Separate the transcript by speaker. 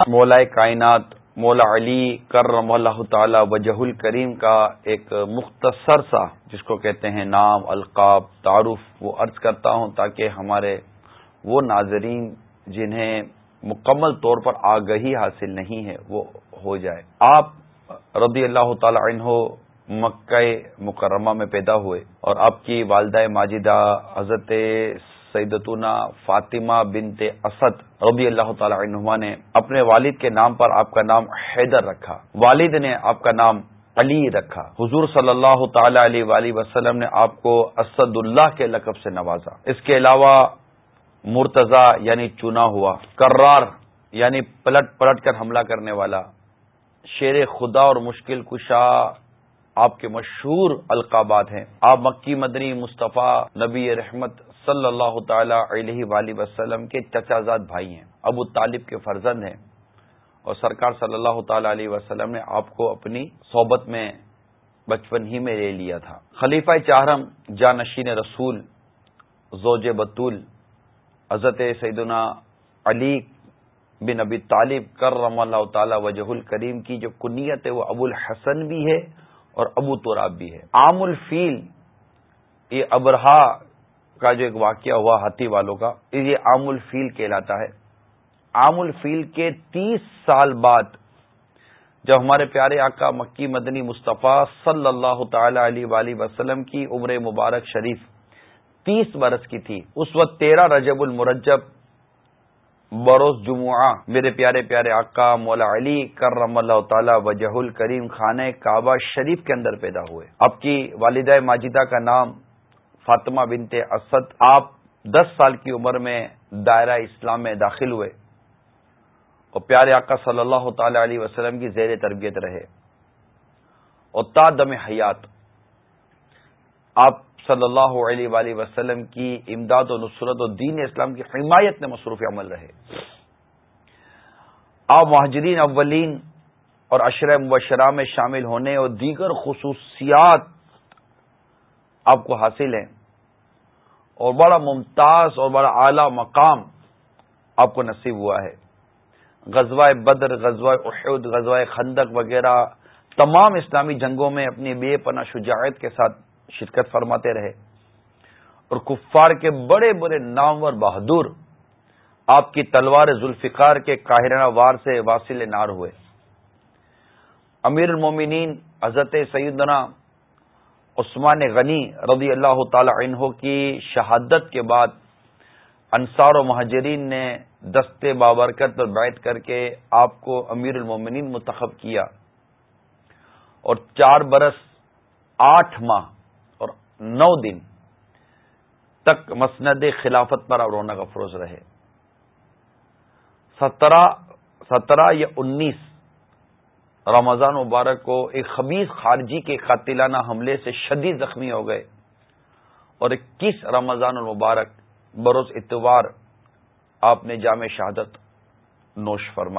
Speaker 1: مولا کائنات، مولا علی، کرم اللہ تعالی، وجہ الکریم کا ایک مختصر سا، جس کو کہتے ہیں نام، القاب، تعارف، وہ عرض کرتا ہوں تاکہ ہمارے وہ ناظرین جنہیں مکمل طور پر آگہی حاصل نہیں ہے، وہ ہو جائے۔ آپ رضی اللہ تعالی عنہ مکہ مکرمہ میں پیدا ہوئے اور آپ کی والدہ ماجدہ حضرت سیدتنا فاطمہ بنت اسد رضی اللہ تعالی عنہما نے اپنے والد کے نام پر آپ کا نام حیدر رکھا۔ والد نے آپ کا نام علی رکھا۔ حضور صلی اللہ تعالی علیہ وآلہ وسلم نے آپ کو اسد اللہ کے لقب سے نوازا۔ اس کے علاوہ مرتضی یعنی چنا ہوا کرار یعنی پلٹ پلٹ کر حملہ کرنے والا، شیر خدا اور مشکل کشا آپ کے مشہور القابات ہیں۔ آپ مکی مدنی مصطفیٰ نبی رحمت صلی اللہ تعالی علیہ وآلہ وسلم کے چچا زاد بھائی ہیں، ابو طالب کے فرزند ہیں۔ اور سرکار صلی اللہ تعالی علیہ وسلم نے آپ کو اپنی صحبت میں بچپن ہی میں لے لیا تھا۔ خلیفہ چاہرم جانشین رسول زوج بطول حضرت سیدنا علی بن ابی طالب کرم اللہ تعالی وجہ الکریم کی جو کنیت ہے، وہ ابو الحسن بھی ہے اور ابو توراب بھی ہے۔ عام الفیل یہ ابرہا کا جو ایک واقعہ ہوا ہاتھی والوں کا، یہ عام الفیل کہلاتا ہے۔ عام الفیل کے تیس سال بعد جب ہمارے پیارے آقا مکی مدنی مصطفیٰ صلی اللہ تعالی علیہ وآلہ وسلم کی عمر مبارک شریف تیس برس کی تھی، اس وقت تیرہ رجب المرجب بروز جمعہ میرے پیارے پیارے آقا مولا علی کرم اللہ تعالی وجہ الکریم خانہ کعبہ شریف کے اندر پیدا ہوئے۔ اب کی والدہ ماجدہ کا نام فاطمہ بنت اسد، آپ دس سال کی عمر میں دائرہ اسلام میں داخل ہوئے اور پیارے آقا صلی اللہ تعالی علیہ وسلم کی زیر تربیت رہے۔ اور تا دم حیات، آپ صلی اللہ علیہ وآلہ وسلم کی امداد و نصرت و دین اسلام کی حمایت میں مصروف عمل رہے۔ آپ مہاجرین اولین اور اشر مبشرہ میں شامل ہونے اور دیگر خصوصیات آپ کو حاصل ہیں۔ اور بڑا ممتاز اور بڑا اعلی مقام آپ کو نصیب ہوا ہے۔ غزوہ بدر، غزوہ احد، غزوہ خندق وغیرہ تمام اسلامی جنگوں میں اپنی بے پناہ شجاعت کے ساتھ شرکت فرماتے رہے۔ اور کفار کے بڑے بڑے نامور بہادر آپ کی تلوار ذوالفقار کے قاہرانہ وار سے واصل نار ہوئے۔ امیر المومنین حضرت سیدنا عثمان غنی رضی اللہ تعالی عنہ کی شہادت کے بعد انصار و مہاجرین نے دستے بابرکت پر بیٹھ کر کے آپ کو امیر المومنین منتخب کیا اور چار برس آٹھ ماہ اور نو دن تک مسند خلافت پر رونق افروز رہے سترہ سترہ یا انیس رمضان مبارک کو ایک خبیز خارجی کے قاتلانہ حملے سے شدید زخمی ہو گئے اور اکیس رمضان المبارک بروز اتوار آپ نے جامع شہادت نوش فرمائی۔